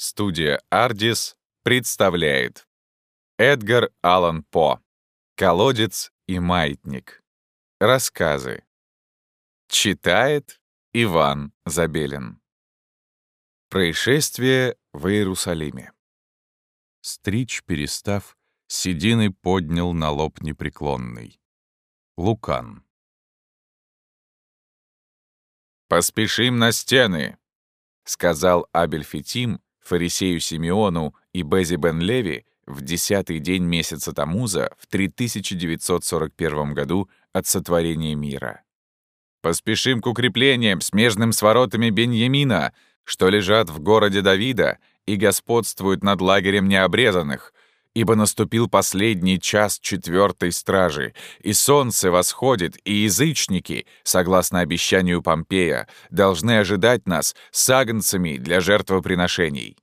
Студия «Ардис» представляет Эдгар Аллан По «Колодец и маятник». Рассказы. Читает Иван Забелин. Происшествие в Иерусалиме. Стричь перестав, седины поднял на лоб непреклонный. Лукан. «Поспешим на стены!» — сказал Абель Фетим, фарисею Симеону и Бези бен Леви в десятый день месяца Тамуза в 3941 году от сотворения мира. «Поспешим к укреплениям, смежным с воротами Беньямина, что лежат в городе Давида и господствуют над лагерем необрезанных, ибо наступил последний час четвертой стражи, и солнце восходит, и язычники, согласно обещанию Помпея, должны ожидать нас с агнцами для жертвоприношений.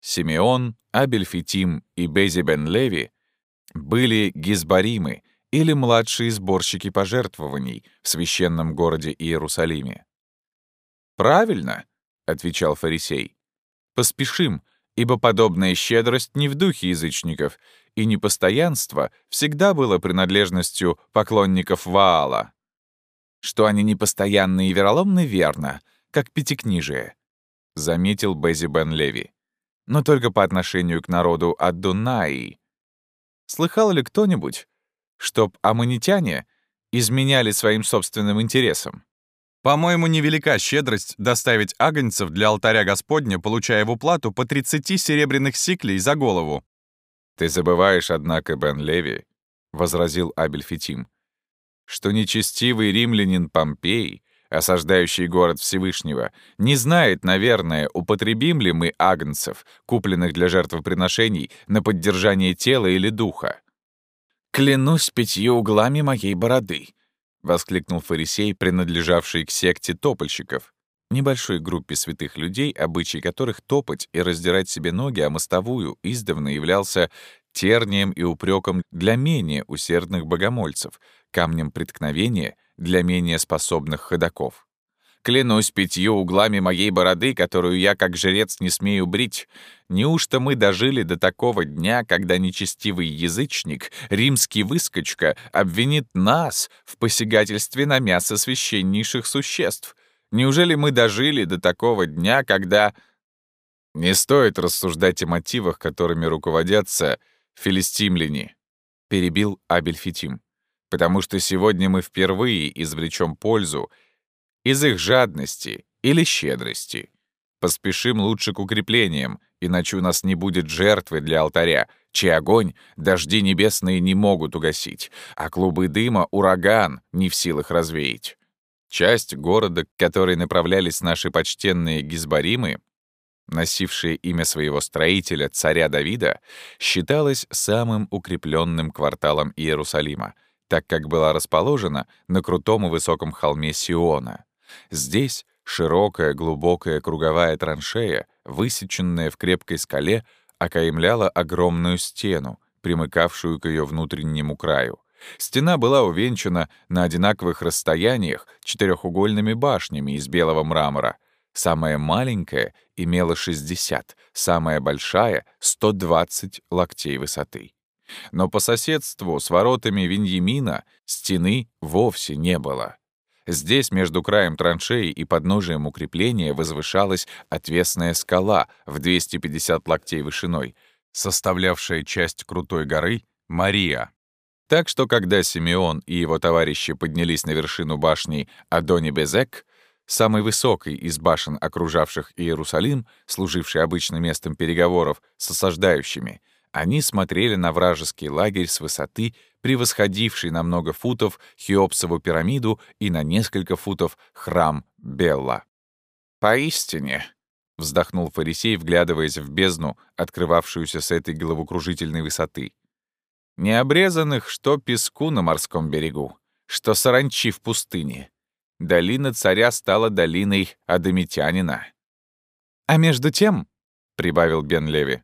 Симеон, Абельфитим и Бези бен Леви были гизбаримы или младшие сборщики пожертвований в священном городе Иерусалиме. «Правильно», — отвечал фарисей, — «поспешим, ибо подобная щедрость не в духе язычников, и непостоянство всегда было принадлежностью поклонников Ваала. Что они непостоянны и вероломны, верно, как пятикнижие, — заметил Бези Бен Леви. Но только по отношению к народу Адунаи. Слыхал ли кто-нибудь, чтоб аммонитяне изменяли своим собственным интересам? По-моему, невелика щедрость доставить агнцев для алтаря Господня, получая в уплату по 30 серебряных сиклей за голову. «Ты забываешь, однако, Бен Леви», — возразил Абель Фетим, «что нечестивый римлянин Помпей, осаждающий город Всевышнего, не знает, наверное, употребим ли мы агнцев, купленных для жертвоприношений, на поддержание тела или духа. «Клянусь пятью углами моей бороды», воскликнул фарисей, принадлежавший к секте топольщиков, небольшой группе святых людей, обычай которых топать и раздирать себе ноги о мостовую издавна являлся тернием и упреком для менее усердных богомольцев, камнем преткновения для менее способных ходаков. Клянусь пятью углами моей бороды, которую я, как жрец, не смею брить. Неужто мы дожили до такого дня, когда нечестивый язычник, римский выскочка, обвинит нас в посягательстве на мясо священнейших существ? Неужели мы дожили до такого дня, когда... Не стоит рассуждать о мотивах, которыми руководятся филистимляне, — перебил Абель Фитим. Потому что сегодня мы впервые извлечем пользу из их жадности или щедрости. Поспешим лучше к укреплениям, иначе у нас не будет жертвы для алтаря, чей огонь дожди небесные не могут угасить, а клубы дыма ураган не в силах развеять. Часть города, к которой направлялись наши почтенные гизбаримы, носившие имя своего строителя, царя Давида, считалась самым укрепленным кварталом Иерусалима, так как была расположена на крутом и высоком холме Сиона. Здесь широкая, глубокая круговая траншея, высеченная в крепкой скале, окаймляла огромную стену, примыкавшую к ее внутреннему краю. Стена была увенчана на одинаковых расстояниях четырехугольными башнями из белого мрамора. Самая маленькая имела 60, самая большая — 120 локтей высоты. Но по соседству с воротами Виньямина стены вовсе не было. Здесь, между краем траншеи и подножием укрепления, возвышалась отвесная скала в 250 локтей вышиной, составлявшая часть крутой горы Мария. Так что, когда Симеон и его товарищи поднялись на вершину башни Адони-Безек, самой высокой из башен, окружавших Иерусалим, служившей обычным местом переговоров с осаждающими, они смотрели на вражеский лагерь с высоты, превосходивший на много футов Хеопсову пирамиду и на несколько футов храм Белла. «Поистине», — вздохнул фарисей, вглядываясь в бездну, открывавшуюся с этой головокружительной высоты. «Необрезанных, что песку на морском берегу, что саранчи в пустыне. Долина царя стала долиной Адамитянина». «А между тем», — прибавил Бен Леви,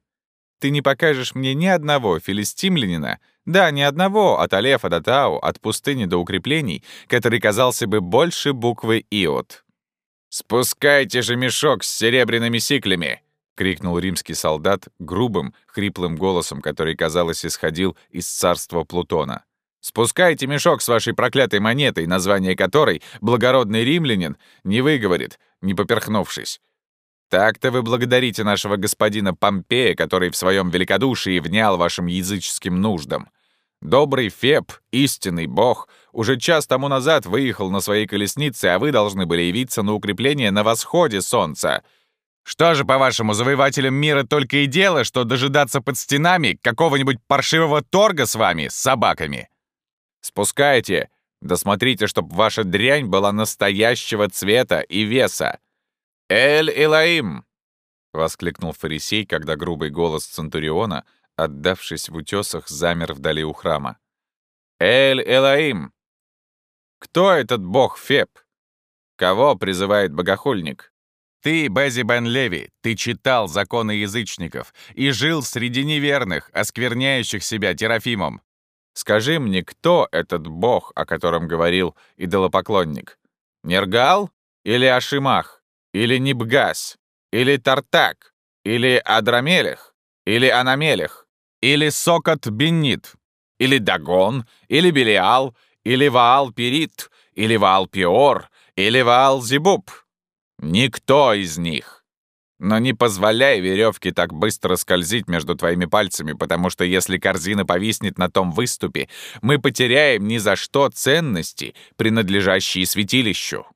ты не покажешь мне ни одного филистимлянина, да, ни одного от Алефа до Тау, от пустыни до укреплений, который казался бы больше буквы «Иот». «Спускайте же мешок с серебряными сиклями!» — крикнул римский солдат грубым, хриплым голосом, который, казалось, исходил из царства Плутона. «Спускайте мешок с вашей проклятой монетой, название которой благородный римлянин не выговорит, не поперхнувшись. Так-то вы благодарите нашего господина Помпея, который в своем великодушии внял вашим языческим нуждам. Добрый Феб, истинный бог, уже час тому назад выехал на своей колеснице, а вы должны были явиться на укрепление на восходе солнца». Что же, по-вашему, завоевателям мира только и дело, что дожидаться под стенами какого-нибудь паршивого торга с вами, с собаками? Спускайте, да смотрите, чтоб ваша дрянь была настоящего цвета и веса. «Эль-Илаим!» — воскликнул фарисей, когда грубый голос Центуриона, отдавшись в утесах, замер вдали у храма. «Эль-Элаим! Кто этот бог Феб? Кого призывает богохульник?» Ты, Бези Бен Леви, ты читал законы язычников и жил среди неверных, оскверняющих себя Терафимом. Скажи мне, кто этот бог, о котором говорил идолопоклонник? Нергал? Или Ашимах? Или Нибгас? Или Тартак? Или Адрамелех? Или Анамелех? Или Сокот Беннит? Или Дагон? Или Белиал? Или Ваал-Перит? Или Ваал-Пиор? Или Ваал-Зибуб? Никто из них. Но не позволяй веревке так быстро скользить между твоими пальцами, потому что если корзина повиснет на том выступе, мы потеряем ни за что ценности, принадлежащие святилищу.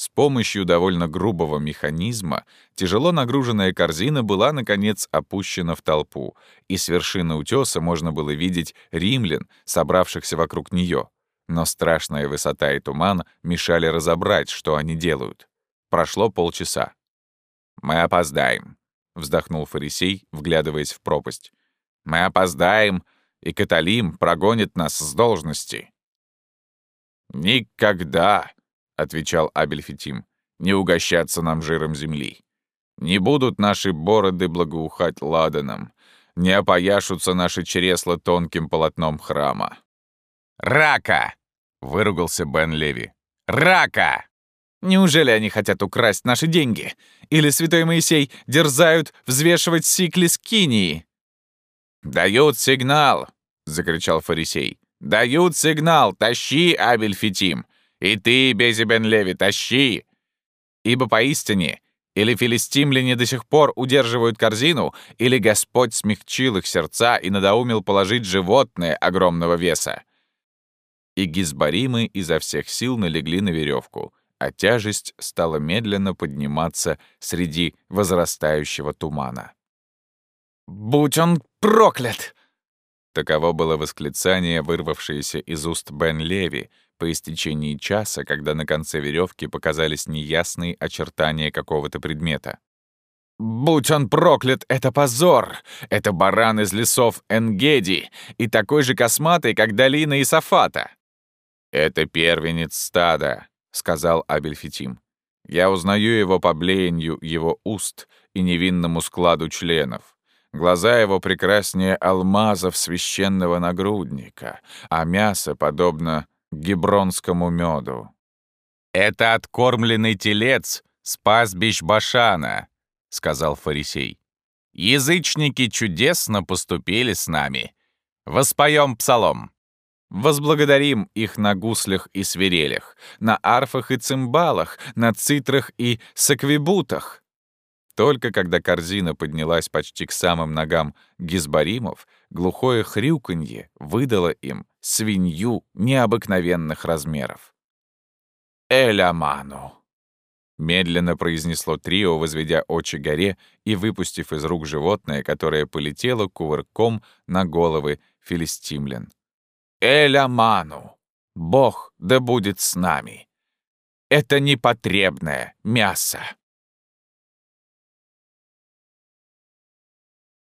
С помощью довольно грубого механизма тяжело нагруженная корзина была, наконец, опущена в толпу, и с вершины утеса можно было видеть римлян, собравшихся вокруг нее. Но страшная высота и туман мешали разобрать, что они делают. Прошло полчаса. «Мы опоздаем», — вздохнул фарисей, вглядываясь в пропасть. «Мы опоздаем, и Каталим прогонит нас с должности». «Никогда», — отвечал Абельфитим, — «не угощаться нам жиром земли. Не будут наши бороды благоухать ладаном, не опояшутся наши чресла тонким полотном храма». «Рака!» — выругался Бен Леви. «Рака!» Неужели они хотят украсть наши деньги? Или святой Моисей дерзают взвешивать сикли скинии?» «Дают сигнал!» — закричал фарисей. «Дают сигнал! Тащи, Абель Фитим! И ты, Безибен Леви, тащи!» Ибо поистине, или филистимляне до сих пор удерживают корзину, или Господь смягчил их сердца и надоумил положить животное огромного веса. И гизбаримы изо всех сил налегли на веревку — а тяжесть стала медленно подниматься среди возрастающего тумана. «Будь он проклят!» Таково было восклицание, вырвавшееся из уст Бен Леви по истечении часа, когда на конце веревки показались неясные очертания какого-то предмета. «Будь он проклят, это позор! Это баран из лесов Энгеди и такой же косматый, как долина Исафата!» «Это первенец стада», — сказал Абельфитим. «Я узнаю его по блеянию его уст и невинному складу членов. Глаза его прекраснее алмазов священного нагрудника, а мясо подобно гибронскому меду». «Это откормленный телец с пастбищ Башана», — сказал фарисей. «Язычники чудесно поступили с нами. Воспоем псалом». Возблагодарим их на гуслях и свирелях, на арфах и цимбалах, на цитрах и саквибутах. Только когда корзина поднялась почти к самым ногам гизбаримов, глухое хрюканье выдало им свинью необыкновенных размеров. «Эляману!» Медленно произнесло трио, возведя очи горе и выпустив из рук животное, которое полетело кувырком на головы филистимлян. Эляману. Бог да будет с нами. Это непотребное мясо.